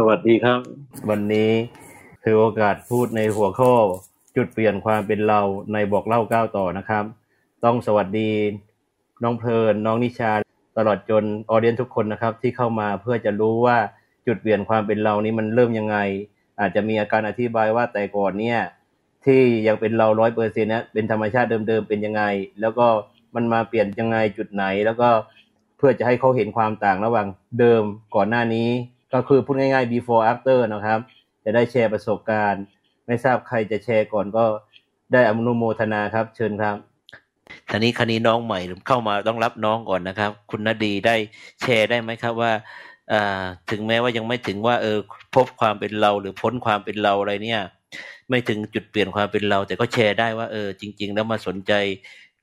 สวัสดีครับ วันนี้ถือโอกาสพูดในหัวข้อจุดเปลี่ยนความเป็นเราในบอกเล่าก้าวต่อนะครับ ต้องสวัสดีน้องเพลินน้องนิชา ตลอดจนออเดียนทุกคนนะครับ ที่เข้ามาเพื่อจะรู้ว่าจุดเปลี่ยนความเป็นเรานี้มันเริ่มยังไง อาจจะมีอาการอธิบายว่าแต่ก่อนเนี่ยที่ยังเป็นเราร้อยเปอร์เซ็นต์นะเป็นธรรมชาติเดิมๆเป็นยังไง แล้วก็มันมาเปลี่ยนยังไงจุดไหน แล้วก็เพื่อจะให้เขาเห็นความต่างระหว่างเดิมก่อนหน้านี้ ก็คือพูดง่ายๆ before after นะครับ จะได้แชร์ประสบการณ์ ไม่ทราบใครจะแชร์ก่อนก็ได้อนุโมทนาครับ เชิญครับทีนี้คณีน้องใหม่เข้ามาต้องรับน้องก่อนนะครับ คุณนดีได้แชร์ได้ไหมครับว่าอ่าถึงแม้ว่ายังไม่ถึงว่าเออพบความเป็นเราหรือพ้นความเป็นเราอะไรเนี่ย ไม่ถึงจุดเปลี่ยนความเป็นเรา แต่ก็แชร์ได้ว่าเออจริง ๆ แล้วมาสนใจ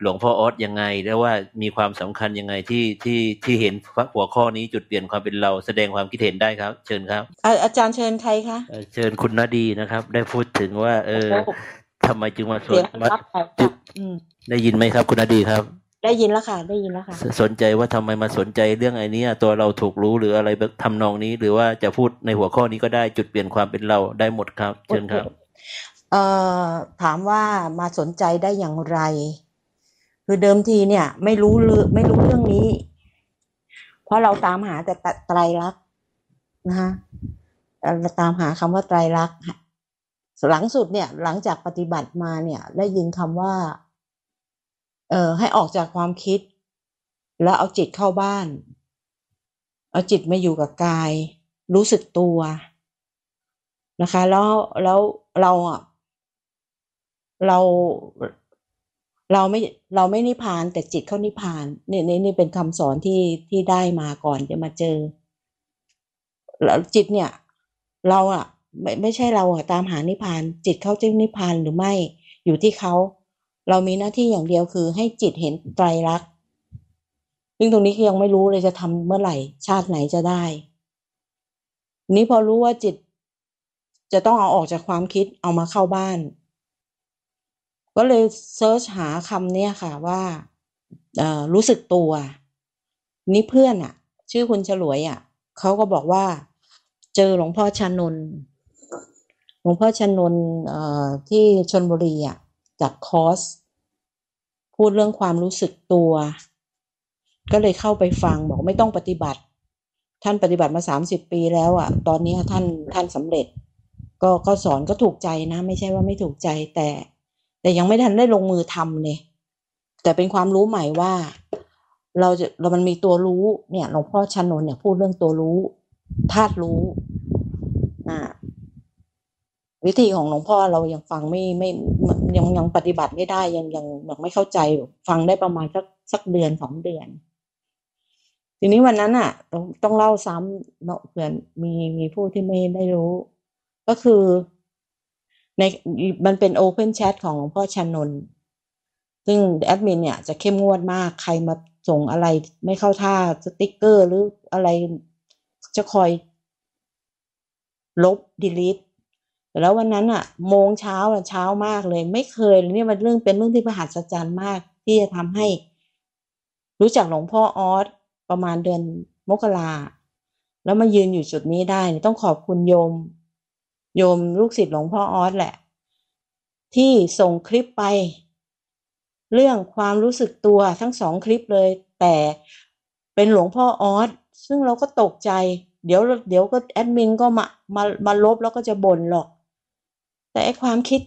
หลวงพ่อออสยังไงแล้วว่ามีความสำคัญยังไงที่ที่ที่เห็นหัวข้อนี้จุดเปลี่ยนความเป็นเราแสดงความคิดเห็นได้ครับ เชิญครับอะอาจารย์เชิญใครคะเอ่อเชิญคุณนดีนะครับ ได้พูดถึงว่า เออโอ้โหทำไมจึงมาสเสีนยงมารับไปจุดอืมได้ยินไหมครับ คุณนดีครับ ได้ยินแล้วค่ะ ได้ยินแล้วค่ะสสนใจว่าทำไมมาสนใจเรื่องไอ้เนี้ยตัวเราถูกรู้หรืออะไรแบบทำนองนี้ หรือว่าจะพูดในหัวข้อนี้ก็ได้จุดเปลี่ยนความเป็นเราได้หมดครับ เชิญครับเอ่อถามว่ามาสนใจได้อย่างไร คือเดิมทีเนี่ย ไม่รู้เรื่องไม่รู้เรื่องนี้ เพราะเราตามหาแต่ไตรลักษณ์นะคะเราตามหาคำว่าไตรลักษณ์หลังสุดเนี่ย หลังจากปฏิบัติมาเนี่ย ได้ยินคำว่า เอ่อให้ออกจากความคิด แล้วเอาจิตเข้าบ้าน เอาจิตมาอยู่กับกาย รู้สึกตัวนะคะ แล้วแล้วเราอะเรา เราไม่เราไม่นิพพานแต่จิตเข้านิพพานนี่นี่นี่เป็นคำสอนที่ที่ได้มาก่อนจะมาเจอแล้วจิตเนี่ย เราอะไม่ไม่ใช่เราอะตามหานิพพาน จิตเข้าจึงนิพพานหรือไม่อยู่ที่เขาเรามีหน้าที่อย่างเดียวคือให้จิตเห็นไตรลักษณ์ซึ่งตรงนี้ยังไม่รู้เลยจะทำเมื่อไหร่ ชาติไหนจะได้ นี้พอรู้ว่าจิต จะต้องเอาออกจากความคิดเอามาเข้าบ้าน ก็เลยเซิร์ชหาคำเนี้ยค่ะว่าเออรู้สึกตัวนี่เพื่อนอะชื่อคุณฉลวยอะเขาก็บอกว่า เจอหลวงพ่อชานนหลวงพ่อชานนเอ,อที่ชนบุรีอะจัดคอร์สพูดเรื่องความรู้สึกตัว ก็เลยเข้าไปฟังบอกไม่ต้องปฏิบัติ ท่านปฏิบัติมาสามสิบปีแล้วอะ ตอนนี้ท่านท่านสำเร็จ ก็ก็สอนก็ถูกใจนะ ไม่ใช่ว่าไม่ถูกใจแต่ แต่ยังไม่ทันได้ลงมือทำเลยแต่เป็นความรู้ใหม่ว่า เราจะเรามันมีตัวรู้เนี่ยหลวงพ่อชานนท์เนี่ยพูดเรื่องตัวรู้ธาตุรู้อ่าวิธีของหลวงพ่อเรายังฟังไม่ไม่ยังยังปฏิบัติไม่ได้ยังยังยังไม่เข้าใจฟังได้ประมาณสักสักเดือนสองเดือน ทีนี้วันนั้นอะ ต้องต้องเล่าซ้ำเนาะเผื่อมีมีผู้ที่ไม่ได้รู้ ก็คือ ในมันเป็น Open Chat ของหลวงพ่อชานนท์ซึ่งแอดมินเนี่ยจะเข้มงวดมากใครมาส่งอะไรไม่เข้าท่าสติ๊กเกอร์หรืออะไรจะคอยลบ delete แล้ววันนั้นอะโมงเช้าเช้ามากเลย ไม่เคยเนี่ยมันเรื่องเป็นเรื่องที่ประหัศจรรย์มาก ที่จะทำให้ รู้จักหลวงพ่อออสประมาณเดือนมกราแล้วมายืนอยู่จุดนี้ได้ ต้องขอบคุณโยม โยมลูกศิษย์หลวงพ่อออสแหละ ที่ส่งคลิปไป เรื่องความรู้สึกตัวทั้งสองคลิปเลย แต่เป็นหลวงพ่อออสซึ่งเราก็ตกใจ เดี๋ยวเดี๋ยวก็แอดมินก็มามามาลบแล้วก็จะบ่นหรอก แต่ไอความคิด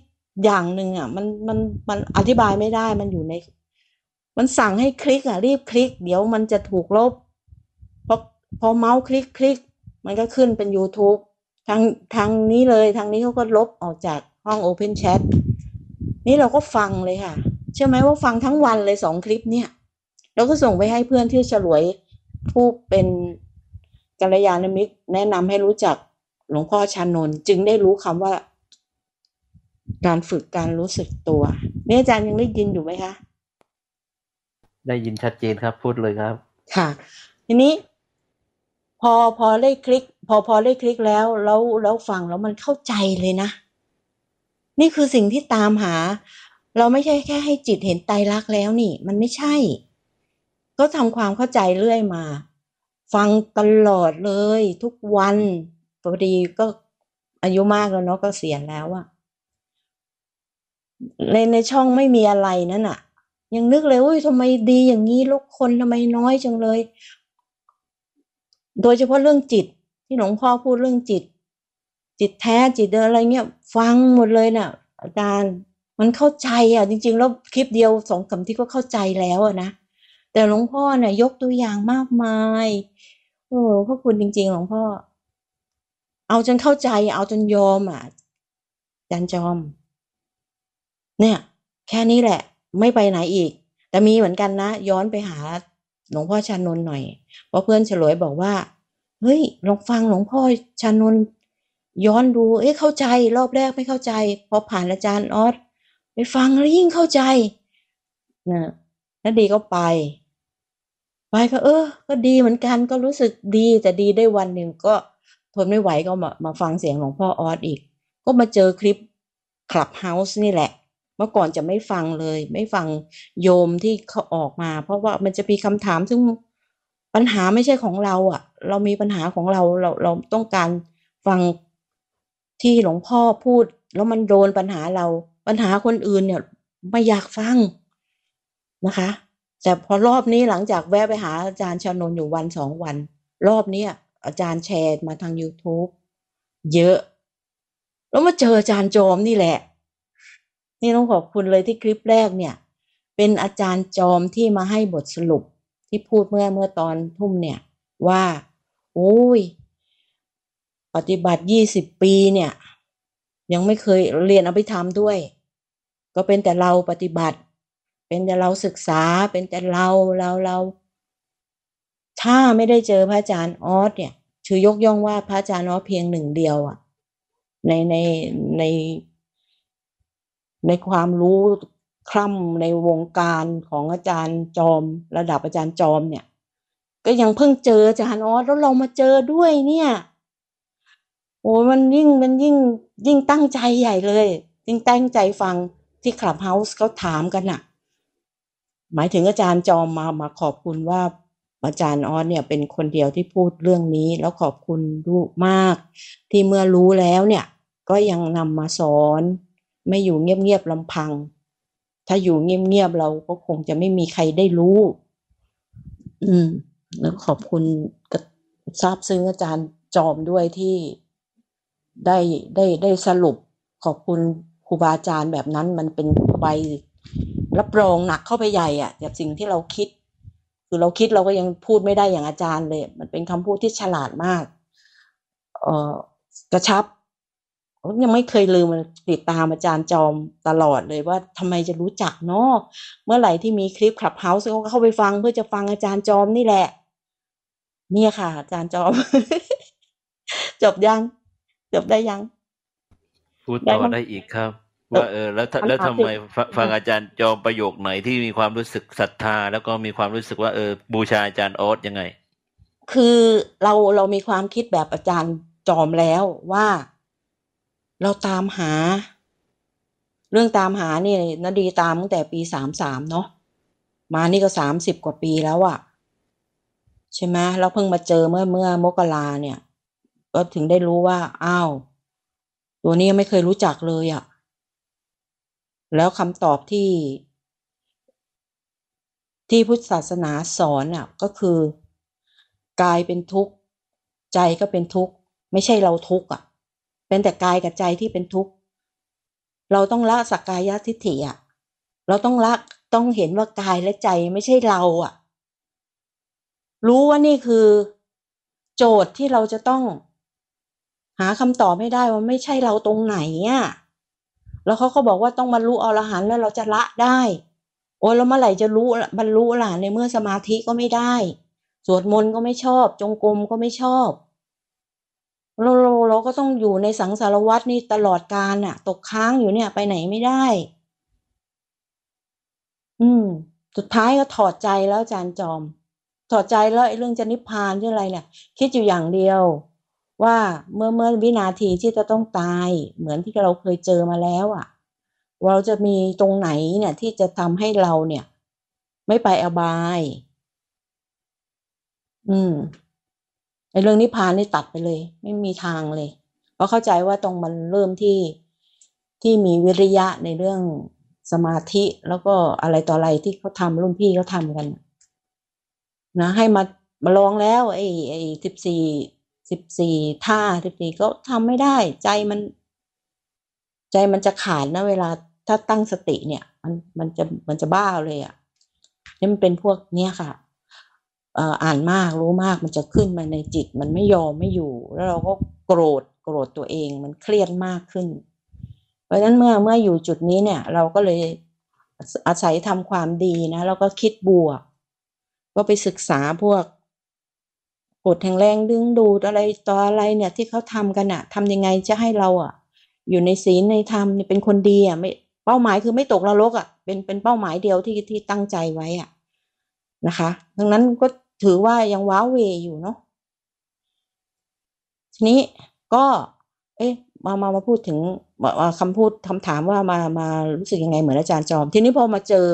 อย่างหนึ่งอะ มันมันมันอธิบายไม่ได้มันอยู่ใน มันสั่งให้คลิกอะ รีบคลิก เดี๋ยวมันจะถูกลบพอพอเมาส์คลิกคลิก มันก็ขึ้นเป็น YouTube ทางทางนี้เลยทางนี้เขาก็ลบออกจากห้อง Open Chat นี่เราก็ฟังเลยค่ะ เชื่อไหมว่าฟังทั้งวันเลยสองคลิปเนี่ยแล้วก็ส่งไปให้เพื่อนที่ฉลวยผู้เป็นกัลยาณมิตรแนะนำให้รู้จักหลวงพ่อชานนท์จึงได้รู้คำว่า การฝึกการรู้สึกตัวนี่อาจารย์ยังได้ยินอยู่ไหมคะ ได้ยินชัดเจนครับพูดเลยครับ ค่ะ ทีนี้ พอพอได้คลิก พอพอได้คลิกแล้วแล้วแล้วฟังแล้วมันเข้าใจเลยนะ นี่คือสิ่งที่ตามหา เราไม่ใช่แค่ให้จิตเห็นไตรลักษณ์แล้วนี่ มันไม่ใช่ ก็ทำความเข้าใจเรื่อยมา ฟังตลอดเลย ทุกวันพอดีก็อายุมากแล้วเนาะก็เสียแล้วอะในในช่องไม่มีอะไรนั่นอะยังนึกเลยอุ้ยทำไมดีอย่างนี้ลูกคนทำไมน้อยจังเลย โดยเฉพาะเรื่องจิต ที่หลวงพ่อพูดเรื่องจิต จิตแท้จิตอะไรเงี้ย ฟังหมดเลยน่ะ อาจารย์มันเข้าใจอะ จริง ๆ แล้วคลิปเดียวสองสามที่ก็เข้าใจแล้วอะนะแต่หลวงพ่อเนี่ยยกตัวอย่างมากมายโอ้พระคุณจริง ๆ หลวงพ่อ เอาจนเข้าใจเอาจนยอมอะอาจารย์จอม เนี่ย แค่นี้แหละ ไม่ไปไหนอีก แต่มีเหมือนกันนะ ย้อนไปหา หลวงพ่อชานนท์หน่อย เพราะเพื่อนฉลวยบอกว่า เฮ้ยลองฟังหลวงพ่อชานนท์ย้อนดู เอ๊ะเข้าใจ รอบแรกไม่เข้าใจ พอผ่านอาจารย์ออสไปฟังแล้วยิ่งเข้าใจนะแล้วดีก็ไป ไปก็เออ ก็ดีเหมือนกันก็รู้สึกดีแต่ดีได้วันหนึ่งก็ทนไม่ไหวก็มามาฟังเสียงหลวงพ่อออสอีก ก็มาเจอคลิปคลับเฮาส์นี่แหละ เมื่อก่อนจะไม่ฟังเลย ไม่ฟังโยมที่เขาออกมา เพราะว่ามันจะมีคำถามซึ่งปัญหาไม่ใช่ของเราอะ่ะ เรามีปัญหาของเราเราเราต้องการฟังที่หลวงพ่อพูด แล้วมันโดนปัญหาเรา ปัญหาคนอื่นเนี่ยไม่อยากฟังนะคะ แต่พอรอบนี้หลังจากแวะไปหาอาจารย์ชานนอยู่วันสองวัน รอบนี้อาจารย์แชร์มาทาง YouTube เยอะ แล้วมาเจออาจารย์จอมนี่แหละ นี่ต้องขอบคุณเลยที่คลิปแรกเนี่ย เป็นอาจารย์จอมที่มาให้บทสรุปที่พูดเมื่อเมื่อตอนทุ่มเนี่ยว่า โอ้ย ปฏิบัติยี่สิบปีเนี่ย ยังไม่เคยเรียนอภิธรรมด้วย ก็เป็นแต่เราปฏิบัติ เป็นแต่เราศึกษาเป็นแต่เราเราเรา ถ้าไม่ได้เจอพระอาจารย์ออสเนี่ยคือยกย่องว่าพระอาจารย์ออสเพียงหนึ่งเดียวอะในในใน ในความรู้คล่ำในวงการของอาจารย์จอม ระดับอาจารย์จอมเนี่ย ก็ยังเพิ่งเจออาจารย์ออสแล้วเรามาเจอด้วยเนี่ยโอ้มันยิ่งมันยิ่งยิ่งตั้งใจใหญ่เลย ยิ่งตั้งใจฟังที่คลับเฮาส์เขาถามกันน่ะหมายถึงอาจารย์จอมมามาขอบคุณว่าอาจารย์ออสเนี่ยเป็นคนเดียวที่พูดเรื่องนี้ แล้วขอบคุณลูกมาก ที่เมื่อรู้แล้วเนี่ย ก็ยังนำมาสอน ไม่อยู่เงียบๆลำพัง ถ้าอยู่เงียบๆเราก็คงจะไม่มีใครได้รู้ อืม แล้วขอบคุณกับทราบซึ้งอาจารย์จอมด้วยที่ได้ได้ได้สรุป ขอบคุณครูบาอาจารย์แบบนั้นมันเป็นใบรับรองหนักเข้าไปใหญ่อะจากสิ่งที่เราคิด คือเราคิดเราก็ยังพูดไม่ได้อย่างอาจารย์เลย มันเป็นคำพูดที่ฉลาดมาก เออกระชับ ยังไม่เคยลืมติดตามอาจารย์จอมตลอดเลยว่าทำไมจะรู้จักเนาะเมื่อไหร่ที่มีคลิปคลับเฮาส์ก็เข้าไปฟังเพื่อจะฟังอาจารย์จอมนี่แหละ เนี่ยค่ะ อาจารย์จอม จบยัง จบได้ยัง พูดได้ต่อมั้งได้อีกครับเอ่อว่าเออ แล้วถ้าคำถามแล้วทำไมที่ฟังฟังอาจารย์จอมประโยคไหนที่มีความรู้สึกศรัทธา แล้วก็มีความรู้สึกว่าเออ บูชาอาจารย์ออสยังไง คือเราเรามีความคิดแบบอาจารย์จอมแล้วว่า เราตามหา เรื่องตามหานี่นดีตามตั้งแต่ปีสามสามเนาะมานี่ก็สามสิบกว่าปีแล้วอะใช่ไหมแล้วเพิ่งมาเจอเมื่อเมื่อมกราเนี่ย ก็ถึงได้รู้ว่าอ้าวตัวนี้ไม่เคยรู้จักเลยอะแล้วคำตอบที่ ที่พุทธศาสนาสอนอะก็คือกายเป็นทุกข์ ใจก็เป็นทุกข์ ไม่ใช่เราทุกข์อะ เป็นแต่กายกับใจที่เป็นทุกข์ เราต้องละสักกายทิฏฐิอะ เราต้องละต้องเห็นว่ากายและใจไม่ใช่เราอะ รู้ว่านี่คือ โจทย์ที่เราจะต้อง หาคำตอบให้ได้ว่าไม่ใช่เราตรงไหนอะ แล้วเขาก็บอกว่าต้องบรรลุอรหันต์แล้วเราจะละได้ โอ้ยแล้วเมื่อไหร่จะรู้บรรลุล่ะในเมื่อสมาธิก็ไม่ได้ สวดมนต์ก็ไม่ชอบ จงกรมก็ไม่ชอบ เราเราเราก็ต้องอยู่ในสังสารวัฏนี่ตลอดกาลน่ะตกค้างอยู่เนี่ยไปไหนไม่ได้ อืม สุดท้ายก็ถอดใจแล้วอาจารย์จอม ถอดใจแล้วไอ้เรื่องจะนิพพานเรื่องอะไรเนี่ย คิดอยู่อย่างเดียว ว่าเมื่อเมื่อวินาทีที่จะต้องตาย เหมือนที่เราเคยเจอมาแล้วอะ เราจะมีตรงไหนเนี่ย ที่จะทำให้เราเนี่ย ไม่ไปอบาย อืม ไอ้เรื่องนิพพานนี่ตัดไปเลย ไม่มีทางเลย เพราะเข้าใจว่าตรงมันเริ่มที่ที่มีวิริยะในเรื่องสมาธิแล้วก็อะไรต่ออะไรที่เขาทำรุ่นพี่เขาทำกันนะให้มามาลองแล้วไอ้ไอ้สิบสี่สิบสี่ท่าสิบสี่ก็ทำไม่ได้ ใจมัน ใจมันจะขาดนะเวลาถ้าตั้งสติเนี่ย มันมันจะมันจะบ้าเลยอะ่ะนี่มันเป็นพวกเนี้ยค่ะ อ่านมากรู้มากมันจะขึ้นมาในจิต มันไม่ยอมไม่อยู่ แล้วเราก็โกรธโกรธตัวเองมันเครียดมากขึ้น เพราะฉะนั้นเมื่อเมื่ออยู่จุดนี้เนี่ยเราก็เลยอาศัยทำความดีนะแล้วก็คิดบวก ก็ไปศึกษาพวกกฎแห่งแรงดึงดูดอะไรต่ออะไรเนี่ยที่เขาทำกันอะทำยังไงจะให้เราอะอยู่ในศีลในธรรมเป็นคนดีอะไม่เป้าหมายคือไม่ตกนรกอะเป็นเป็นเป้าหมายเดียวที่ที่ตั้งใจไว้อะนะคะ ดังนั้นก็ ถือว่ายังว้าเวอยู่เนาะทีนี้ก็ เอ๊ะมามามาพูดถึงคำพูดคำถามว่ามามารู้สึกยังไงเหมือนอาจารย์จอม ทีนี้พอมาเจอ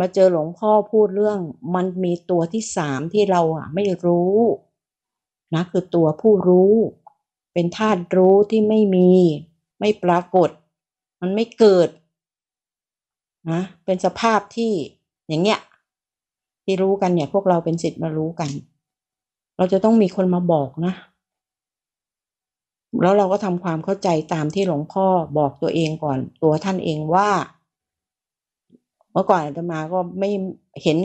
มาเจอหลวงพ่อพูดเรื่อง มันมีตัวที่สามที่เราอะ ไม่รู้นะคือตัวผู้รู้ เป็นธาตุรู้ที่ไม่มี ไม่ปรากฏ มันไม่เกิดนะเป็นสภาพที่อย่างเงี้ย ที่รู้กันเนี่ย พวกเราเป็นสิทธิ์มารู้กัน เราจะต้องมีคนมาบอกนะ แล้วเราก็ทำความเข้าใจตามที่หลวงพ่อบอกตัวเองก่อน ตัวท่านเองว่า เมื่อก่อนอาตมาก็ไม่เห็น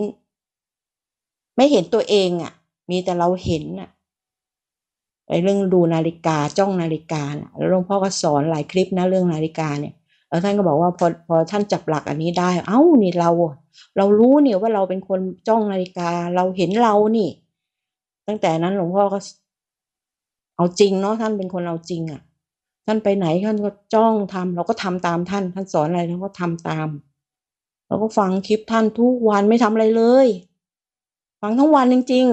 ไม่เห็นตัวเองอะ่ะ มีแต่เราเห็นอะไอ้เรื่องดูนาฬิกาจ้องนาฬิกานะแล้วหลวงพ่อก็สอนหลายคลิปนะเรื่องนาฬิกาเนี่ย แล้วท่านก็บอกว่าพอพอท่านจับหลักอันนี้ได้ เอ้านี่เรา เรารู้เนี่ยว่าเราเป็นคนจ้องนาฬิกาเราเห็นเรานี่ ตั้งแต่นั้นหลวงพ่อก็ เอาจริงเนาะท่านเป็นคนเอาจริงอะ่ะ ท่านไปไหนท่านก็จ้องทำเราก็ทำตามท่าน ท่านสอนอะไรเราก็ทำตามเราก็ฟังคลิปท่านทุกวันไม่ทำอะไรเลย ฟังทั้งวันจริง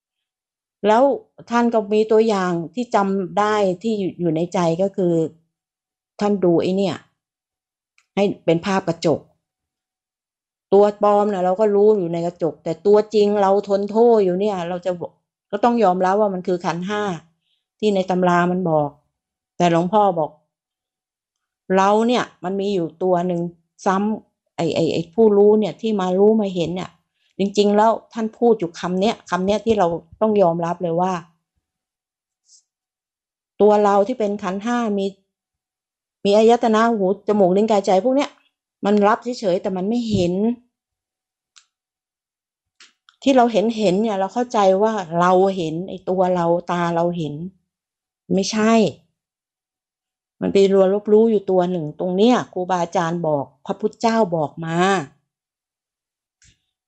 ๆ แล้วท่านก็มีตัวอย่างที่จำได้ที่อยู่ในใจก็คือท่านดูไอ้เนี่ย ให้เป็นภาพกระจก ตัวปลอมนะเราก็รู้อยู่ในกระจก แต่ตัวจริงเราทนโทษอยู่เนี่ย เราจะก็ต้องยอมรับว่ามันคือขันห้าที่ในตำรามันบอก แต่หลวงพ่อบอก เราเนี่ยมันมีอยู่ตัวหนึ่งซ้ำไอ้ไอ้ไอ้ผู้รู้เนี่ยที่มารู้มาเห็นเนี่ย จริง ๆ แล้วท่านพูดอยู่คำเนี้ยคำเนี้ยที่เราต้องยอมรับเลยว่า ตัวเราที่เป็นขันห้ามี มีอายตนะหูจมูกลิ้นกายใจพวกเนี้ยมันรับเฉยๆแต่มันไม่เห็น ที่เราเห็นเห็นเนี่ย เราเข้าใจว่าเราเห็นไอ้ตัวเราตาเราเห็น ไม่ใช่ มันเป็นรัวลบรู้อยู่ตัวหนึ่ง ตรงเนี้ยครูบาอาจารย์บอก พระพุทธเจ้าบอกมา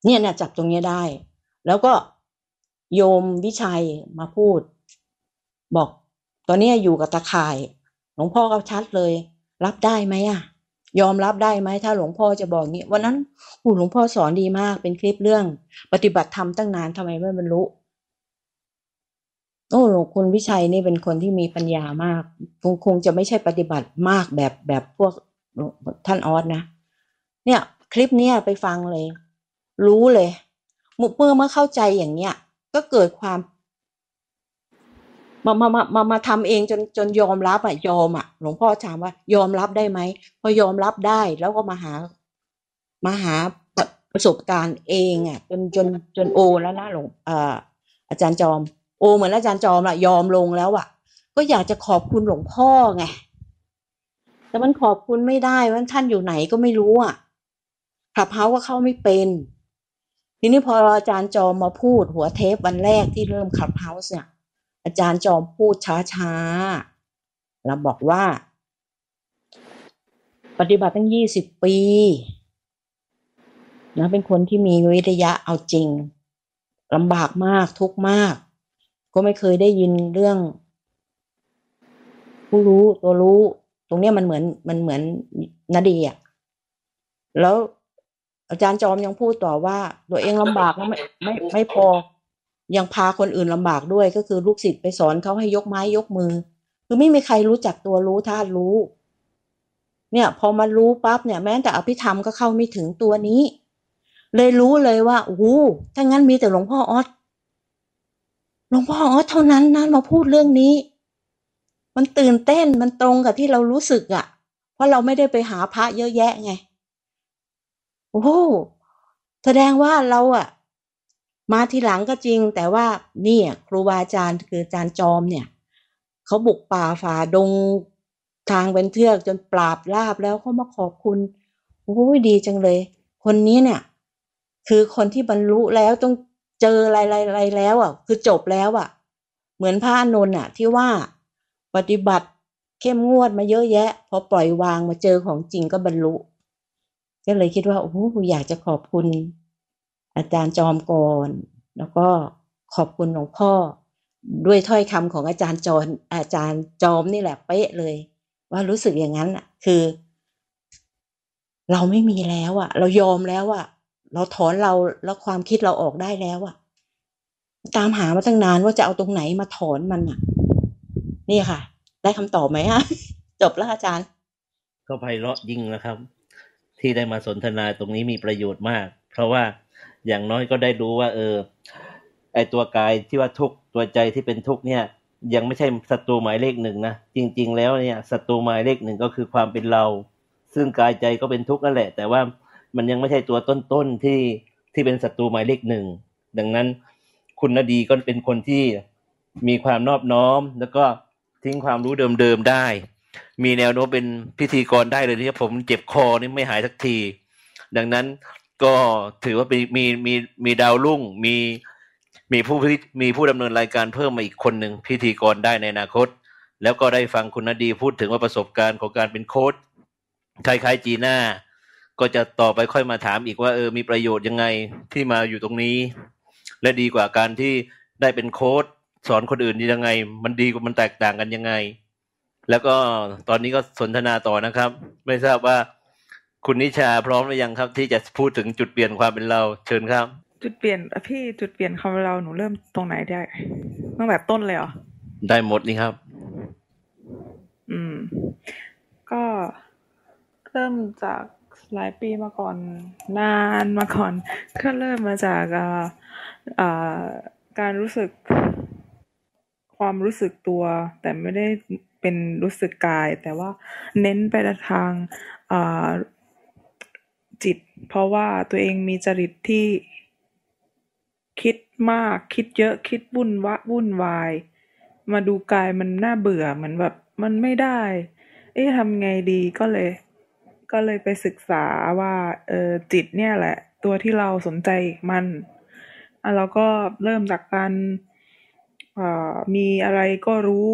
เนี่ยเนี่ยจับตรงนี้ได้ แล้วก็โยมวิชัยมาพูด บอกตอนนี้อยู่กับตาข่าย หลวงพ่อก็ชัดเลย รับได้ไหมอะยอมรับได้ไหมถ้าหลวงพ่อจะบอกงี้วันนั้นอูหลวงพ่อสอนดีมากเป็นคลิปเรื่อง ปฏิบัติธรรมตั้งนานทำไมไม่บรรลุโอ้หลวงคุณวิชัยนี่เป็นคนที่มีปัญญามาก คงคงจะไม่ใช่ปฏิบัติมากแบบแบบพวกท่านออสนะ เนี่ย คลิปเนี้ยไปฟังเลย รู้เลยเมื่อเมื่อเข้าใจอย่างเนี้ยก็เกิดความ มามามามามาทำเองจนจนยอมรับอะยอมอะหลวงพ่อถามว่ายอมรับได้ไหมพอยอมรับได้แล้วก็มาหา มาหาประสบการณ์เองอะจนจนจนโอแล้วนะหลวงอาอาจารย์จอม โอเหมือนอาจารย์จอมละยอมลงแล้วอะก็อยากจะขอบคุณหลวงพ่อไงแต่มันขอบคุณไม่ได้ว่าท่านอยู่ไหนก็ไม่รู้อะขับเฮาก็เข้าไม่เป็น ทีนี้พออาจารย์จอมมาพูดหัวเทปวันแรกที่เริ่มขับเฮาส์เนี่ย อาจารย์จอมพูดช้าๆแล้วบอกว่า ปฏิบัติตั้งยี่สิบปีนะเป็นคนที่มีวิทยะเอาจริงลำบากมากทุกมาก ก็ไม่เคยได้ยินเรื่อง ผู้รู้ตัวรู้ ตรงเนี้ยมันเหมือนมันเหมือนนาดีอะแล้วอาจารย์จอมยังพูดต่อว่า ตัวเองลำบากแล้วไม่ไม่ไม่พอ ยังพาคนอื่นลำบากด้วยก็คือลูกศิษย์ไปสอนเขาให้ยกไม้ยกมือ คือไม่มีใครรู้จักตัวรู้ธาตุรู้ เนี่ยพอมารู้ปั๊บเนี่ยแม้แต่อภิธรรมก็เข้าไม่ถึงตัวนี้ เลยรู้เลยว่าโอ้ถ้างั้นมีแต่หลวงพ่อออสหลวงพ่ออ๋อเท่านั้นนะมาพูดเรื่องนี้ มันตื่นเต้นมันตรงกับที่เรารู้สึกอะ่ะ เพราะเราไม่ได้ไปหาพระเยอะแยะไงโอ้โหแสดงว่าเราอะ่ะ มาทีหลังก็จริง แต่ว่านี่ครูบาอาจารย์คืออาจารย์จอมเนี่ยเขาบุกป่าฝ่าดงทางเป็นเทือกจนปราบลาบแล้วเขามาขอบคุณโอ้ยดีจังเลย คนนี้เนี่ย คือคนที่บรรลุแล้วต้องเจออะไรๆแล้วอะ คือจบแล้วอะ เหมือนพระนนท์อะ ที่ว่าปฏิบัติเข้มงวดมาเยอะแยะ พอปล่อยวางมาเจอของจริงก็บรรลุ ก็เลยคิดว่าโอ้โหอยากจะขอบคุณ อาจารย์จอมก่อนแล้วก็ขอบคุณหลวงพ่อ ด้วยถ้อยคำของอาจารย์จอนอาจารย์จอมนี่แหละเป๊ะเลย ว่ารู้สึกอย่างนั้นอะ คือ เราไม่มีแล้วอะ เรายอมแล้วอะ เราถอนเราแล้วความคิดเราออกได้แล้วอะ ตามหามาตั้งนานว่าจะเอาตรงไหนมาถอนมันอะ นี่ค่ะ ได้คำตอบไหมฮะจบแล้วอาจารย์ ก็ไพเราะยิ่งนะครับ ที่ได้มาสนทนาตรงนี้มีประโยชน์มาก เพราะว่า อย่างน้อยก็ได้รู้ว่า เออ ไอตัวกายที่ว่าทุกตัวใจที่เป็นทุกเนี่ย ยังไม่ใช่ศัตรูหมายเลขหนึ่งนะจริง ๆ แล้วเนี่ยศัตรูหมายเลขหนึ่งก็คือความเป็นเรา ซึ่งกายใจก็เป็นทุกข์นั่นแหละ แต่ว่ามันยังไม่ใช่ตัวต้นๆที่ที่เป็นศัตรูหมายเลขหนึ่งดังนั้นคุณนดีก็เป็นคนที่มีความนอบน้อม แล้วก็ทิ้งความรู้เดิมๆได้ มีแนวโน้มเป็นพิธีกรได้เลยที่ผมเจ็บคอนี่ไม่หายสักที ดังนั้น ก็ถือว่ามีมีมีมีดาวรุ่งมีมีผู้มีผู้ดำเนินรายการเพิ่มมาอีกคนหนึ่งพิธีกรได้ในอนาคต แล้วก็ได้ฟังคุณนดีพูดถึงว่าประสบการณ์ของการเป็นโค้ชคล้ายๆจีน่าก็จะต่อไปค่อยมาถามอีกว่าเออมีประโยชน์ยังไงที่มาอยู่ตรงนี้ และดีกว่าการที่ได้เป็นโค้ชสอนคนอื่นยังไง มันดีกว่ามันแตกต่างกันยังไง แล้วก็ตอนนี้ก็สนทนาต่อนะครับ ไม่ทราบว่า คุณนิชาพร้อมหรือยังครับ ที่จะพูดถึงจุดเปลี่ยนความเป็นเราเชิญครับ จุดเปลี่ยนพี่จุดเปลี่ยนความเป็นเราหนูเริ่มตรงไหนได้ตั้งแต่ต้นเลยเหรอได้หมดนี่ครับ อืม ก็เริ่มจากหลายปีมาก่อนนานมาก่อนก็เริ่มมาจากอ่าอ่าการรู้สึก ความรู้สึกตัว แต่ไม่ได้เป็นรู้สึกกาย แต่ว่าเน้นไปในทางอ่า จิต เพราะว่าตัวเองมีจริตที่คิดมากคิดเยอะคิดวุ่นวะวุ่นวาย มาดูกายมันน่าเบื่อเหมือนแบบมันไม่ได้ เอ๊ะทำไงดีก็เลย ก็เลยไปศึกษาว่าเออจิตเนี่ยแหละ ตัวที่เราสนใจมันอะเราก็เริ่มจากการมีอะไรก็รู้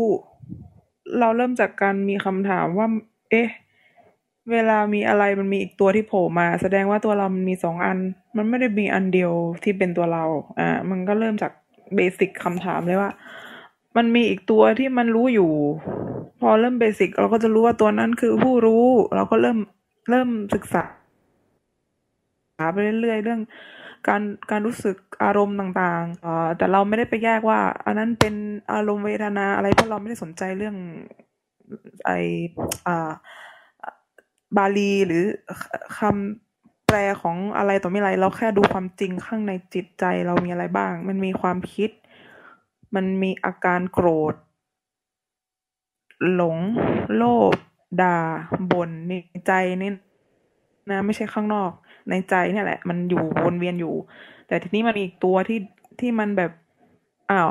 เราเริ่มจากการมีคำถามว่า เอ๊ะ เวลามีอะไรมันมีอีกตัวที่โผล่มา แสดงว่าตัวเรามันมีสองอัน มันไม่ได้มีอันเดียวที่เป็นตัวเรา อ่า มันก็เริ่มจากเบสิกคำถามเลยว่า มันมีอีกตัวที่มันรู้อยู่ พอเริ่มเบสิกเราก็จะรู้ว่าตัวนั้นคือผู้รู้ เราก็เริ่มเริ่มศึกษาไปเรื่อยๆเรื่องการการรู้สึกอารมณ์ต่างๆอ่าแต่เราไม่ได้ไปแยกว่า อันนั้นเป็นอารมณ์เวทนาอะไรเพราะเราไม่ได้สนใจเรื่องไออ่า บาลีหรือคำแปลของอะไรต่อไม่ไร เราแค่ดูความจริงข้างในจิตใจเรามีอะไรบ้าง มันมีความคิด มันมีอาการโกรธ หลง โลภด่าบ่นในใจนี่นะ ไม่ใช่ข้างนอก ในใจเนี่ยแหละ มันอยู่วนเวียนอยู่ แต่ทีนี้มันมีอีกตัวที่ที่มันแบบอ้าว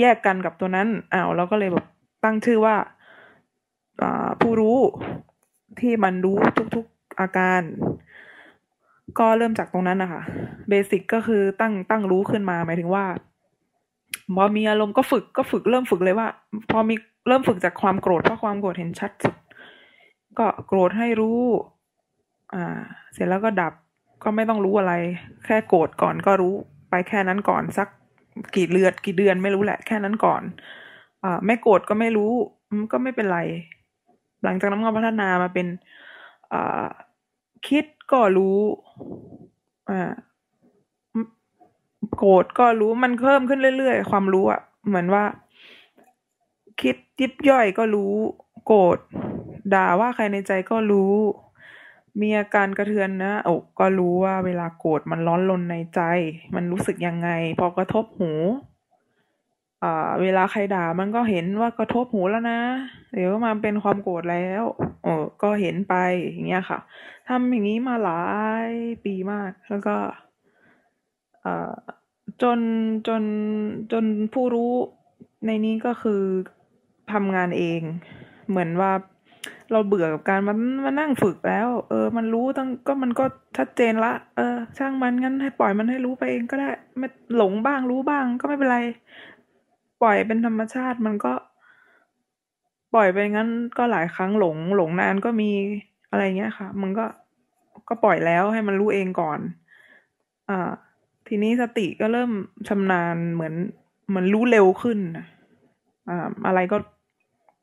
แยกกันกับตัวนั้นอ้าวเราก็เลยแบบตั้งชื่อว่าผู้รู้ ที่มันรู้ทุกๆอาการ ก็เริ่มจากตรงนั้นนะคะเบสิกก็คือตั้งตั้งรู้ขึ้นมาหมายถึงว่าพอมีอารมณ์ก็ฝึกก็ฝึกเริ่มฝึกเลยว่า พอมีเริ่มฝึกจากความโกรธเพราะความโกรธเห็นชัดสุด ก็โกรธให้รู้ อ่า เสร็จแล้วก็ดับก็ไม่ต้องรู้อะไร แค่โกรธก่อนก็รู้ไปแค่นั้นก่อนสักกี่เลือดกี่เดือนไม่รู้แหละแค่นั้นก่อนอ่าไม่โกรธก็ไม่รู้ก็ไม่เป็นไร หลังจากนั้นก็พัฒนามาเป็นคิดก็รู้โกรธก็รู้มันเพิ่มขึ้นเรื่อยๆ ความรู้อะเหมือนว่า คิดยิบย่อยก็รู้ โกรธด่าว่าใครในใจก็รู้ มีอาการกระเทือนนะอกก็รู้ว่าเวลาโกรธมันร้อนรนในใจ มันรู้สึกยังไง พอกระทบหู เวลาใครด่ามันก็เห็นว่ากระทบหูแล้วนะ เดี๋ยวมันเป็นความโกรธแล้วโอ้ก็เห็นไปอย่างเงี้ยค่ะทำอย่างนี้มาหลายปีมาก แล้วก็อ่าจนจนจนผู้รู้ในนี้ก็คือทำงานเอง เหมือนว่าเราเบื่อกับการมันมานั่งฝึกแล้ว เออ มันรู้ตั้งก็มันก็ชัดเจนละ เออ ช่างมันงั้นให้ปล่อยมันให้รู้ไปเองก็ได้ ไม่หลงบ้างรู้บ้างก็ไม่เป็นไร ปล่อยเป็นธรรมชาติมันก็ ปล่อยไปงั้นก็หลายครั้งหลงหลงนานก็มีอะไรเงี้ยค่ะ มันก็ก็ปล่อยแล้วให้มันรู้เองก่อน อ่า ทีนี้สติก็เริ่มชำนาญเหมือนเหมือนรู้เร็วขึ้นอ่าอะไรก็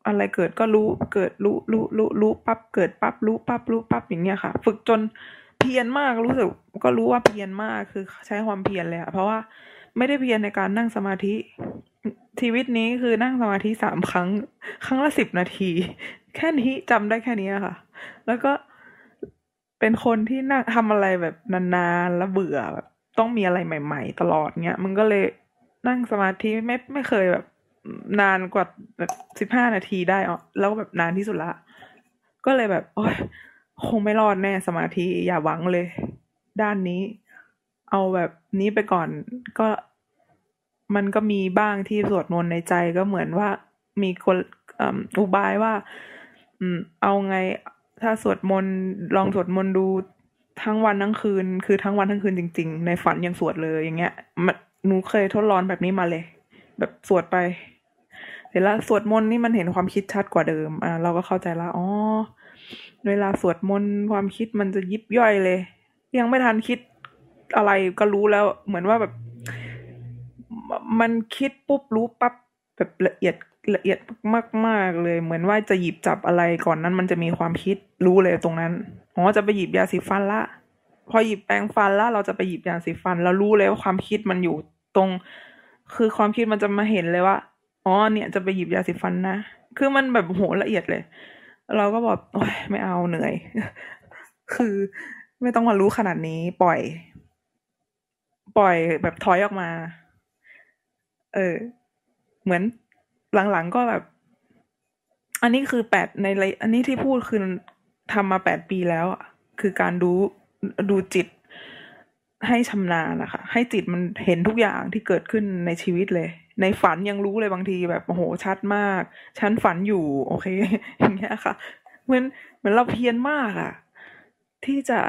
อะไรเกิดก็รู้เกิดรู้รู้รู้รู้ปั๊บเกิดปั๊บรู้ปั๊บรู้ปั๊บอย่างเงี้ยค่ะ ฝึกจนเพียรมากรู้สึกก็รู้ว่าเพียรมากคือใช้ความเพียรเลยอะเพราะว่าไม่ได้เพียรในการนั่งสมาธิ ชีวิตนี้คือนั่งสมาธิสามครั้ง ครั้งละสิบนาที แค่นี้จำได้แค่นี้ค่ะ แล้วก็เป็นคนที่นั่งทำอะไรแบบนานๆแล้วเบื่อแบบ ต้องมีอะไรใหม่ ๆ ตลอดเงี้ย มันก็เลยนั่งสมาธิไม่ไม่เคยแบบ นานกว่าแบบสิบห้านาทีได้อ๋อแล้วแบบนานที่สุดละ ก็เลยแบบ โอ้ยคงไม่รอดแน่สมาธิอย่าหวังเลย ด้านนี้ เอาแบบนี้ไปก่อนก็ มันก็มีบ้างที่สวดมนต์ในใจก็เหมือนว่ามีคนอุบายว่า อืม เอาไง ถ้าสวดมนต์ลองสวดมนต์ดูทั้งวันทั้งคืน คือทั้งวันทั้งคืนจริง ๆ ในฝันยังสวดเลยอย่างเงี้ยหนูเคยทดลองแบบนี้มาเลย แบบสวดไปเสร็จแล้วสวดมนต์นี่มันเห็นความคิดชัดกว่าเดิม อ่า เราก็เข้าใจละอ๋อเวลาสวดมนต์ความคิดมันจะยิบย่อยเลย ยังไม่ทันคิดอะไรก็รู้แล้วเหมือนว่าแบบ มันคิดปุ๊บรู้ปั๊บแบบละเอียดละเอียดมาก ๆ เลย เหมือนว่าจะหยิบจับอะไรก่อนนั้น มันจะมีความคิดรู้เลยตรงนั้นอ๋อจะไปหยิบยาสีฟันละ พอหยิบแปรงฟันละ เราจะไปหยิบยาสีฟันแล้วรู้เลยว่าความคิดมันอยู่ตรง คือความคิดมันจะมาเห็นเลยว่าอ๋อเนี่ยจะไปหยิบยาสีฟันนะ คือมันแบบโหละเอียดเลย เราก็บอกโอ้ยไม่เอาเหนื่อย คือไม่ต้องมารู้ขนาดนี้ปล่อย ปล่อยแบบถอยออกมา เออ เหมือนหลังๆก็แบบ อันนี้คือแปดในอันนี้ที่พูดคือทำมาแปดปีแล้วอะคือการดูดูจิตให้ชำนาญนะคะ ให้จิตมันเห็นทุกอย่างที่เกิดขึ้นในชีวิตเลย ในฝันยังรู้เลยบางทีแบบโอ้โหชัดมาก ฉันฝันอยู่ โอเค อย่างเงี้ยค่ะ เหมือนเหมือนเราเพียรมากอะที่จะ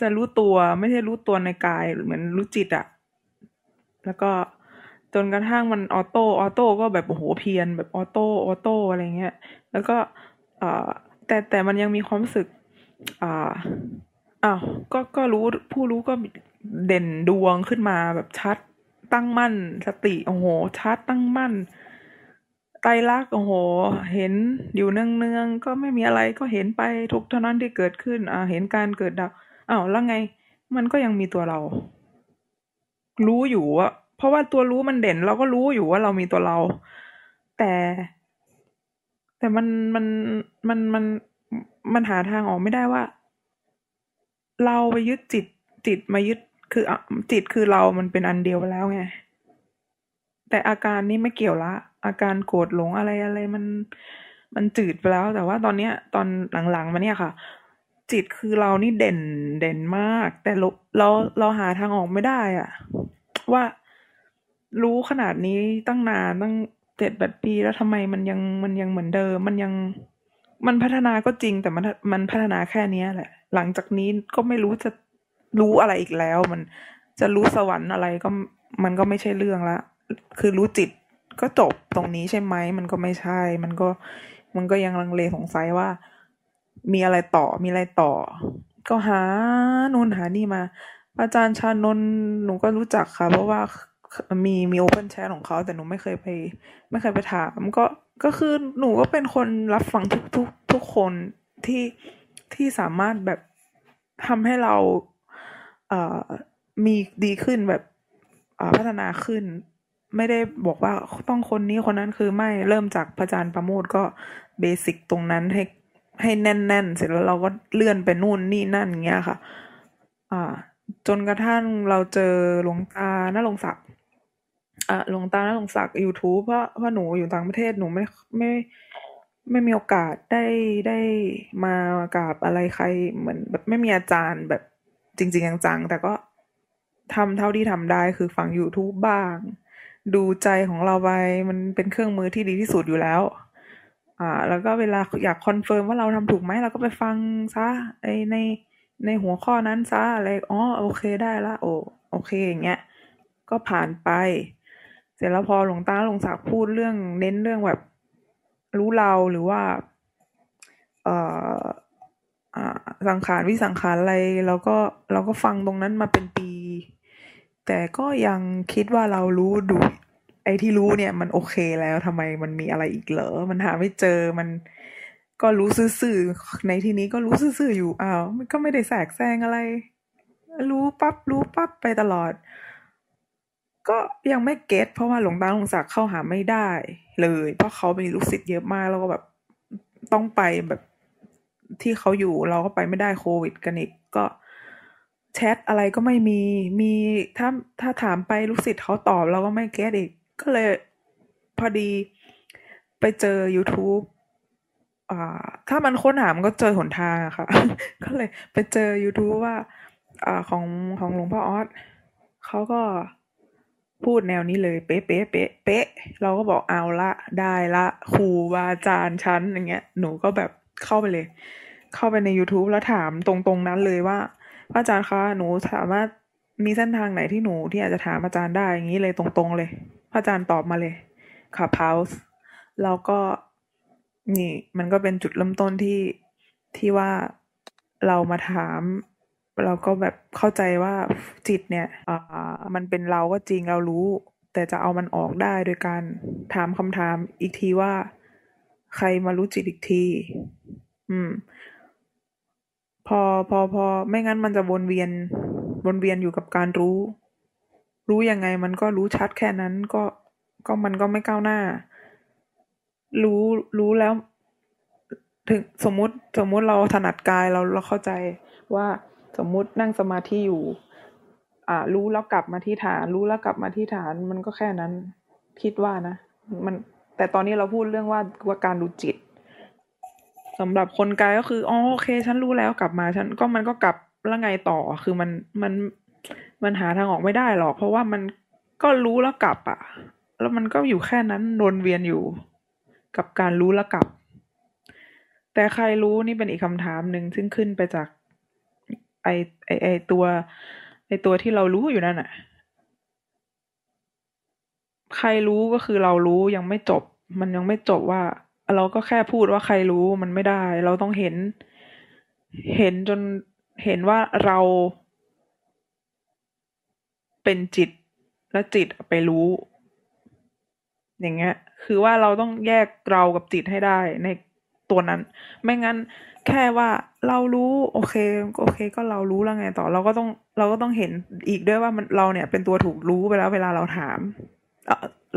จะรู้ตัวไม่ใช่รู้ตัวในกายเหมือนรู้จิตอะแล้วก็ จนกระทั่งมัน auto auto ก็แบบโอ้โหเพียรแบบ auto auto อะไรเงี้ย แล้วก็อ่าแต่แต่มันยังมีความรู้สึกอ่าอ้าวก็ก็รู้ผู้รู้ก็เด่นดวงขึ้นมาแบบชัดตั้งมั่น สติโอ้โหชัดตั้งมั่นไตรลักษณ์โอ้โห เห็นอยู่เนืองๆก็ไม่มีอะไรก็เห็นไปทุกเท่านั้นที่เกิดขึ้น อ่า เห็นการเกิดดับอ้าวแล้วไง มันก็ยังมีตัวเรา รู้อยู่ว่า เพราะว่าตัวรู้มันเด่น เราก็รู้อยู่ว่าเรามีตัวเรา แต่ แต่มันมันมันมันมันหาทางออกไม่ได้ว่า เราไปยึดจิตจิตมายึดคือจิตคือเรามันเป็นอันเดียวแล้วไงแต่อาการนี้ไม่เกี่ยวละ อาการโกรธหลงอะไรอะไรมัน มันจืดไปแล้ว แต่ว่าตอนเนี้ย ตอนหลังๆมาเนี่ยค่ะ จิตคือเรานี่เด่นเด่นมาก แต่เราเราเราหาทางออกไม่ได้อะว่า รู้ขนาดนี้ตั้งนานตั้งเจ็ดแปดปีแล้วทำไมมันยังมันยังเหมือนเดิม มันยังมันพัฒนาก็จริงแต่มันมันพัฒนาแค่นี้แหละ หลังจากนี้ก็ไม่รู้จะรู้อะไรอีกแล้ว มันจะรู้สวรรค์อะไรก็มันก็ไม่ใช่เรื่องละคือรู้จิตก็จบตรงนี้ใช่ไหมมันก็ไม่ใช่ มันก็มันก็ยังลังเลสงสัยว่า มีอะไรต่อมีอะไรต่อ ก็หานู่นหานี่มา อาจารย์ชานนหนูก็รู้จักค่ะ เพราะว่า มีมีโอเพนแชทของเขาแต่หนูไม่เคยไป ไม่เคยไปถามก็ก็คือหนูก็เป็นคนรับฟังทุกทุกทุกคนที่ที่สามารถแบบทำให้เราเอ่อมีดีขึ้นแบบพัฒนาขึ้น ไม่ได้บอกว่าต้องคนนี้คนนั้นคือไม่เริ่มจากพระอาจารย์ประโมทก็เบสิกตรงนั้นให้ให้แน่น ๆ เสร็จแล้วเราก็เลื่อนไปนู่นนี่นั่นเงี้ยค่ะ อ่า จนกระทั่งเราเจอหลวงตาหน้าลวงศักดิ อะหลวงตาและหลวงศักดิ์ YouTube เพราะเพราะหนูอยู่ต่างประเทศหนูไม่ไม่ไม่มีโอกาสได้ได้มากราบอะไรใครเหมือนแบบไม่มีอาจารย์แบบจริง ๆ จังๆ แต่ก็ทำเท่าที่ทำได้คือฟัง YouTube บ้าง ดูใจของเราไปมันเป็นเครื่องมือที่ดีที่สุดอยู่แล้ว อ่า แล้วก็เวลาอยาก confirm ว่าเราทำถูกไหมเราก็ไปฟังซะไอในในหัวข้อนั้นซะอะไรอ๋อโอเคได้ละโอโอเคอย่างเงี้ยก็ผ่านไป เสร็จแล้วพอหลวงตาหลวงศักดิ์พูดเรื่องเน้นเรื่องแบบ รู้เราหรือว่า เอ่อสังขารวิสังขารอะไรเราก็เราก็ฟังตรงนั้นมาเป็นปี แต่ก็ยังคิดว่าเรารู้ดู ไอ้ที่รู้เนี่ย มันโอเคแล้วทำไมมันมีอะไรอีกเหรอมันหาไม่เจอมันก็รู้ซื่อๆในที่นี้ก็รู้ซื่อๆอยู่อ้าวมันก็ไม่ได้แสกแซงอะไร รู้ปั๊บรู้ปั๊บไปตลอด ก็ยังไม่เก็ตเพราะว่าหลวงตาหลวงศักดิ์เข้าหาไม่ได้เลย เพราะเขามีลูกศิษย์เยอะมากแล้วก็แบบต้องไปแบบที่เขาอยู่เราก็ไปไม่ได้โควิดกันอีกก็แชทอะไรก็ไม่มีมีถ้าถ้าถามไปลูกศิษย์เขาตอบเราก็ไม่เก็ตอีก ก็เลยพอดีไปเจอ YouTube อ่า ถ้ามันค้นหามันก็เจอหนทางอะค่ะ ก็เลยไปเจอ YouTube ว่า อ่าของของหลวงพ่อออสเขาก็ พูดแนวนี้เลยเป๊ะเป๊ะเป๊ะเป๊ะเราก็บอกเอาละได้ละครูบาอาจารย์ชั้นอย่างเงี้ย หนูก็แบบเข้าไปเลย เข้าไปใน YouTube แล้วถามตรงๆนั้นเลยว่าพระอาจารย์คะหนูสามารถมีเส้นทางไหนที่หนูที่อาจจะถามอาจารย์ได้อย่างนี้เลยตรงๆเลย พระอาจารย์ตอบมาเลยขับเฮาส์แล้วก็นี่มันก็เป็นจุดเริ่มต้นที่ที่ว่าเรามาถาม เราก็แบบเข้าใจว่าจิตเนี่ยอ่ามันเป็นเราก็จริงเรารู้ แต่จะเอามันออกได้โดยการถามคำถามอีกทีว่า ใครมารู้จิตอีกที อืม พอพอพอไม่งั้นมันจะวนเวียน วนเวียนอยู่กับการรู้ รู้ยังไงมันก็รู้ชัดแค่นั้นก็ก็มันก็ไม่ก้าวหน้า รู้รู้แล้ว ถึงสมมุติสมมุติเราถนัดกายเราเราเข้าใจว่า สมมุตินั่งสมาธิอยู่ อ่า รู้แล้วกลับมาที่ฐาน รู้แล้วกลับมาที่ฐาน มันก็แค่นั้น คิดว่านะ มัน แต่ตอนนี้เราพูดเรื่องว่าว่าการดูจิตสำหรับคนกายก็คืออ๋อโอเค ฉันรู้แล้วกลับมา ฉันก็มันก็กลับแล้วไงต่อ คือมันมันมันหาทางออกไม่ได้หรอก เพราะว่ามันก็รู้แล้วกลับอะแล้วมันก็อยู่แค่นั้นวนเวียนอยู่ กับการรู้แล้วกลับ แต่ใครรู้นี่เป็นอีกคำถามหนึ่งซึ่งขึ้นไปจาก ไอไอไอตัว ไอตัวที่เรารู้อยู่นั่นอะใครรู้ก็คือเรารู้ยังไม่จบ มันยังไม่จบว่า เราก็แค่พูดว่าใครรู้มันไม่ได้ เราต้องเห็น เห็นจนเห็นว่าเราเป็นจิตและจิตไปรู้ อย่างเงี้ย คือว่าเราต้องแยกเรากับจิตให้ได้ใน ตัวนั้น ไม่งั้นแค่ว่าเรารู้โอเคโอเค ก็เรารู้แล้วไงต่อเราก็ต้องเราก็ต้องเห็นอีกด้วยว่ามันเราเนี่ยเป็นตัวถูกรู้ไปแล้วเวลาเราถาม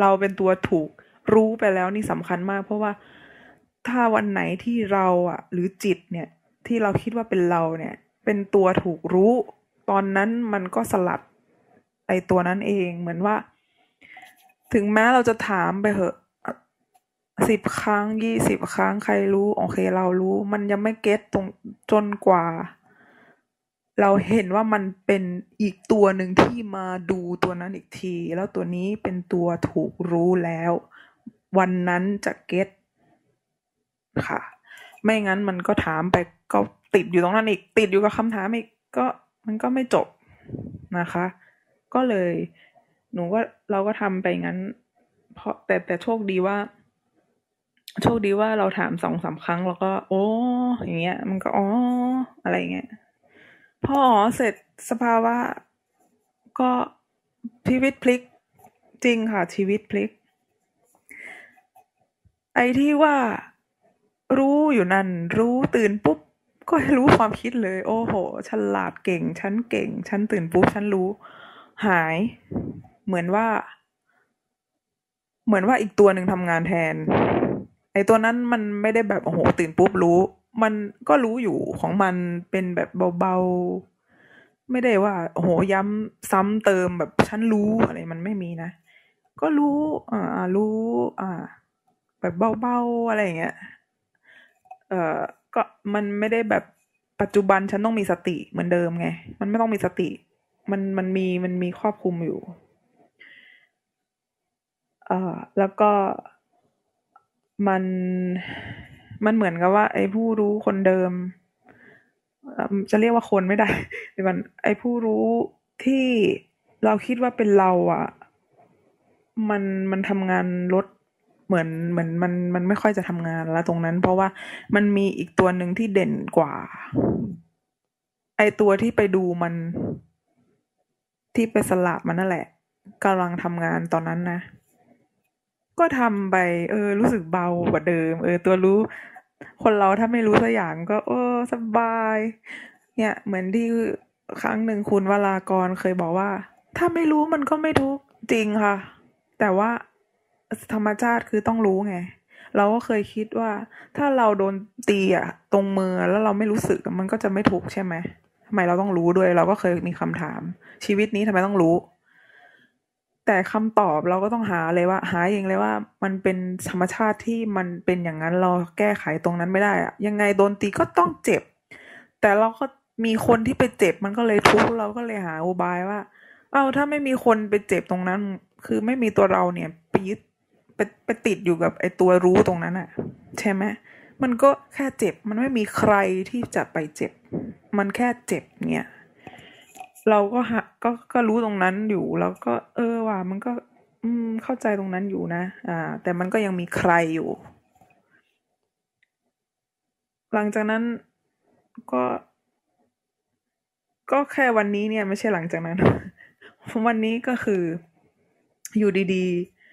เราเป็นตัวถูกรู้ไปแล้วนี่สำคัญมาก เพราะว่าถ้าวันไหนที่เราอะ หรือจิตเนี่ยที่เราคิดว่าเป็นเราเนี่ย เป็นตัวถูกรู้ ตอนนั้นมันก็สลัดไอตัวนั้นเองเหมือนว่า ถึงแม้เราจะถามไปเหอะ สิบครั้งยี่สิบครั้งใครรู้ โอเค เรารู้ มันยังไม่เก็ตตรงจนกว่า เราเห็นว่ามันเป็นอีกตัวหนึ่งที่มาดูตัวนั้นอีกที แล้วตัวนี้เป็นตัวถูกรู้แล้ว วันนั้นจะเก็ตค่ะ ไม่งั้นมันก็ถามไปก็ติดอยู่ตรงนั้นอีก ติดอยู่กับคำถามอีกก็มันก็ไม่จบนะคะ ก็เลย หนูก็เราก็ทำไปงั้น เพราะแต่แต่โชคดีว่า โชคดีว่าเราถามสองสามครั้ง แล้วก็ โอ้ อย่างเงี้ย มันก็อ๋ออะไรเงี้ยพออ๋อเสร็จสภาวะก็ชีวิตพลิกจริงค่ะ ชีวิตพลิก ไอ้ที่ว่ารู้อยู่นั่น รู้ตื่นปุ๊บ ก็รู้ความคิดเลย โอ้โหฉลาดเก่ง ฉันเก่ง ฉันตื่นปุ๊บ ฉันรู้ หาย เหมือนว่า เหมือนว่าอีกตัวหนึ่งทำงานแทน ไอ้ตัวนั้นมันไม่ได้แบบโอ้โหตื่นปุ๊บรู้ มันก็รู้อยู่ของมันเป็นแบบเบาๆ ไม่ได้ว่าโอ้โหย้ำซ้ำเติมแบบฉันรู้อะไรมันไม่มีนะ ก็รู้ อ่ารู้ อ่า แบบเบาๆอะไรอย่างเงี้ยเอ่อก็มันไม่ได้แบบปัจจุบันฉันต้องมีสติเหมือนเดิมไง มันไม่ต้องมีสติ มันมันมีมันมีครอบคลุมอยู่ เอ่อแล้วก็ มันมันเหมือนกับว่า ไอ้ผู้รู้คนเดิม จะเรียกว่าคนไม่ได้เดี๋ยวก่อนไอ้ผู้รู้ที่เราคิดว่าเป็นเราอะ มันมันทำงานลดเหมือนเหมือนมันมันไม่ค่อยจะทำงานแล้วตรงนั้น เพราะว่ามันมีอีกตัวหนึ่งที่เด่นกว่า ไอตัวที่ไปดูมัน ที่ไปสลับมันนั่นแหละกำลังทำงานตอนนั้นนะ ก็ทำไป เออ รู้สึกเบากว่าเดิม เออ ตัวรู้ คนเราถ้าไม่รู้สักอย่างก็ เออ สบาย เนี่ย เหมือนที่ครั้งหนึ่งคุณวรากรเคยบอกว่า ถ้าไม่รู้มันก็ไม่ทุกจริงค่ะ แต่ว่าธรรมชาติคือต้องรู้ไง เราก็เคยคิดว่า ถ้าเราโดนตีอะตรงมือแล้วเราไม่รู้สึกมันก็จะไม่ทุกใช่ไหมทำไมเราต้องรู้ด้วย เราก็เคยมีคำถาม ชีวิตนี้ทำไมต้องรู้ แต่คำตอบเราก็ต้องหาเลยว่า หาเองเลยว่า มันเป็นธรรมชาติที่มันเป็นอย่างนั้นเราแก้ไขตรงนั้นไม่ได้อะยังไงโดนตีก็ต้องเจ็บ แต่เราก็มีคนที่ไปเจ็บมันก็เลยทุกข์เราก็เลยหาอุบายว่า เอาถ้าไม่มีคนไปเจ็บตรงนั้น คือไม่มีตัวเราเนี่ยไปยึดไปไปติดอยู่กับไอ้ตัวรู้ตรงนั้นอะใช่ไหมมันก็แค่เจ็บ มันไม่มีใครที่จะไปเจ็บ มันแค่เจ็บเนี่ย เราก็หะก็ก็รู้ตรงนั้นอยู่ แล้วก็ เออว่ะมันก็ อืม เข้าใจตรงนั้นอยู่นะ อ่า แต่มันก็ยังมีใครอยู่ หลังจากนั้นก็ ก็แค่วันนี้เนี่ย ไม่ใช่หลังจากนั้น วันนี้ก็คืออยู่ดี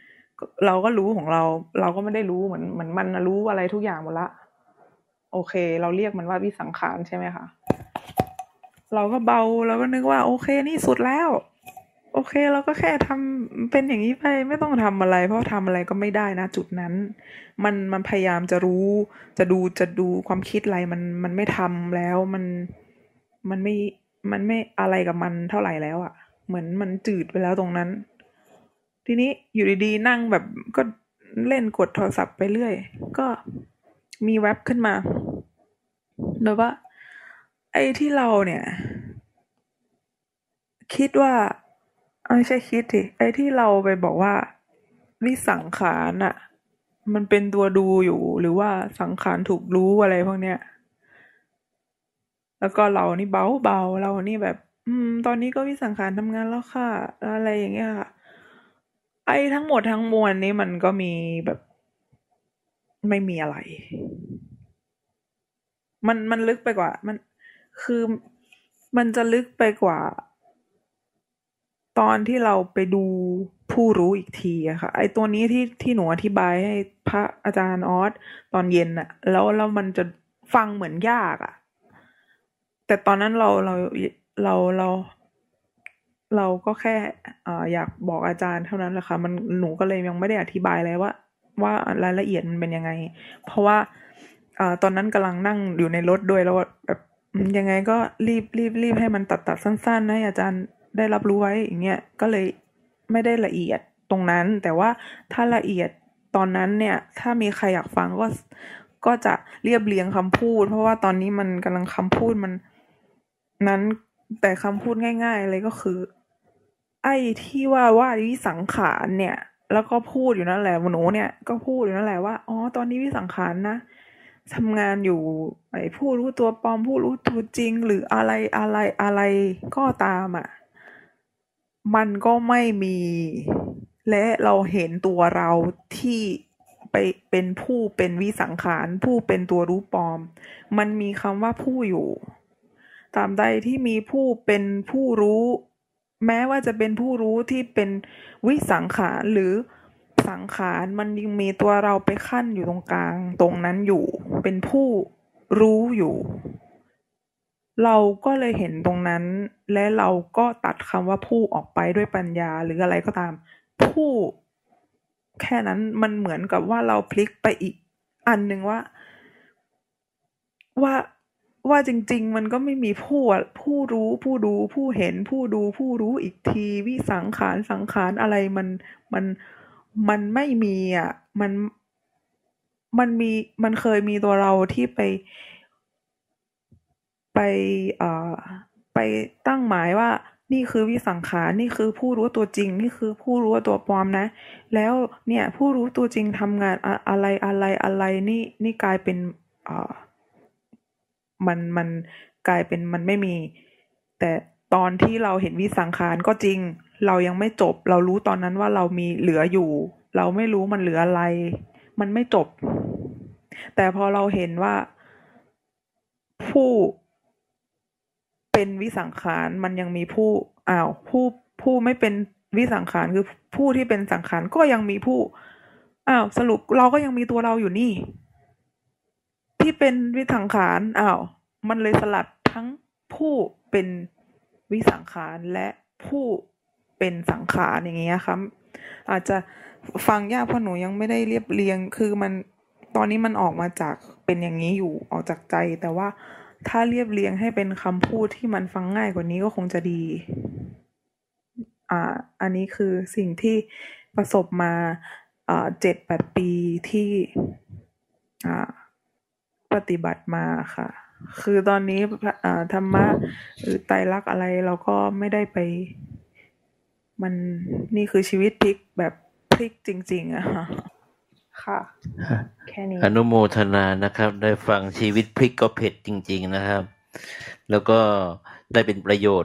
ๆ เราก็รู้ของเรา เราก็ไม่ได้รู้เหมือนเหมือนมันรู้อะไรทุกอย่างหมดละ โอเค เราเรียกมันว่าวิสังขารใช่ไหมคะ เราก็เบาเราก็นึกว่า โอเคนี่สุดแล้ว โอเคเราก็แค่ทำเป็นอย่างนี้ไปไม่ต้องทำอะไร เพราะทำอะไรก็ไม่ได้นะ จุดนั้น มันมันพยายามจะรู้ จะดูจะดูความคิดอะไรมันมันไม่ทำแล้วมันมันไม่มันไม่อะไรกับมันเท่าไหร่แล้วอะ่ะ เหมือนมันจืดไปแล้วตรงนั้น ทีนี้อยู่ดีๆนั่งแบบก็เล่นกดโทรศัพท์ไปเรื่อย ก็มีแว็บขึ้นมาโดยว่า ไอ้ที่เราเนี่ย คิดว่าไม่ใช่คิดสิไอ้ที่เราไปบอกว่าวิสังขารอะมันเป็นตัวดูอยู่หรือว่าสังขารถูกรู้อะไรพวกเนี้ยแล้วก็เรานี่เบาเบาเรานี่แบบ อืม ตอนนี้ก็วิสังขารทำงานแล้วค่ะ อะไรอย่างเงี้ยค่ะ ไอ้ทั้งหมดทั้งมวลนี้มันก็มีแบบไม่มีอะไร มันมันลึกไปกว่า มัน คือมันจะลึกไปกว่า ตอนที่เราไปดูผู้รู้อีกทีอะค่ะ ไอตัวนี้ที่ที่หนูอธิบายให้พระอาจารย์ออสตอนเย็นอะแล้วแล้วมันจะฟังเหมือนยากอะแต่ตอนนั้นเราเราเราเรา เราก็แค่ออยากบอกอาจารย์เท่านั้นแหละค่ะ มันหนูก็เลยยังไม่ได้อธิบายเลยว่า ว่ารายละเอียดมันเป็นยังไง เพราะว่าอตอนนั้นกำลังนั่งอยู่ในรถด้วยแล้วแบบ ยังไงก็รีบรีบรีบให้มันตัดตัดสั้นๆให้อาจารย์ได้รับรู้ไว้อย่างเงี้ยก็เลยไม่ได้ละเอียดตรงนั้น แต่ว่าถ้าละเอียดตอนนั้นเนี่ย ถ้ามีใครอยากฟังก็ก็จะเรียบเรียงคำพูด เพราะว่าตอนนี้มันกำลังคำพูดมันนั้นแต่คำพูดง่ายๆเลยก็คือ ไอ้ที่ว่าว่าวิสังขารเนี่ย แล้วก็พูดอยู่นั่นแหละหนูเนี่ยก็พูดอยู่นั่นแหละว่าอ๋อตอนนี้วิสังขารนะ ทำงานอยู่ไอ้ผู้รู้ตัวปลอมผู้รู้ตัวจริง หรืออะไรอะไรอะไรก็ตามอะ มันก็ไม่มี และเราเห็นตัวเราที่ไปเป็นผู้เป็นวิสังขาร ผู้เป็นตัวรู้ปลอม มันมีคำว่าผู้อยู่ตามใดที่มีผู้เป็นผู้รู้ แม้ว่าจะเป็นผู้รู้ที่เป็นวิสังขารหรือ สังขารมันยังมีตัวเราไปขั้นอยู่ตรงกลาง ตรงนั้นอยู่ เป็นผู้รู้อยู่ เราก็เลยเห็นตรงนั้น และเราก็ตัดคำว่าผู้ออกไปด้วยปัญญาหรืออะไรก็ตาม ผู้แค่นั้นมันเหมือนกับว่าเราพลิกไปอีกอันหนึ่งว่า ว่าว่าจริง ๆ มันก็ไม่มีผู้ผู้รู้ผู้ดูผู้เห็นผู้ดูผู้รู้อีกที วิสังขารสังขารอะไรมันมัน มันไม่มีอะ มัน มันมี มันเคยมีตัวเราที่ไป ไป เอ่อ ไปตั้งหมายว่า นี่คือวิสังขาร นี่คือผู้รู้ตัวจริง นี่คือผู้รู้ตัวปลอมนะ แล้วเนี่ย ผู้รู้ตัวจริงทำงานอะอะไรอะไรอะไร นี่ นี่กลายเป็น เอ่อ มัน มันกลายเป็นมันไม่มี แต่ตอนที่เราเห็นวิสังขารก็จริง เรายังไม่จบ เรารู้ตอนนั้นว่าเรามีเหลืออยู่ เราไม่รู้มันเหลืออะไร มันไม่จบ แต่พอเราเห็นว่าผู้เป็นวิสังขารมันยังมีผู้อ้าวผู้ผู้ไม่เป็นวิสังขารคือผู้ที่เป็นสังขารก็ยังมีผู้อ้าวสรุปเราก็ยังมีตัวเราอยู่นี่ ที่เป็นวิสังขารอ้าวมันเลยสลัดทั้งผู้เป็นวิสังขารและผู้ เป็นสังขารอย่างเงี้ยครับอาจจะฟังยากเพราะหนูยังไม่ได้เรียบเรียง คือมันตอนนี้มันออกมาจากเป็นอย่างนี้อยู่ออกจากใจ แต่ว่าถ้าเรียบเรียงให้เป็นคำพูดที่มันฟังง่ายกว่านี้ก็คงจะดี อ่า อันนี้คือสิ่งที่ประสบมาอ่าเจ็ดแปดปีที่ปฏิบัติมาค่ะ คือตอนนี้ธรรมะหรือไตรลักษณ์อะไรเราก็ไม่ได้ไป มันนี่คือชีวิตพลิกแบบพลิกจริง ๆอะค่ะ แค่นี้ อนุโมทนานะครับ ได้ฟังชีวิตพลิกก็เผ็ดจริง ๆนะครับ แล้วก็ได้เป็นประโยชน์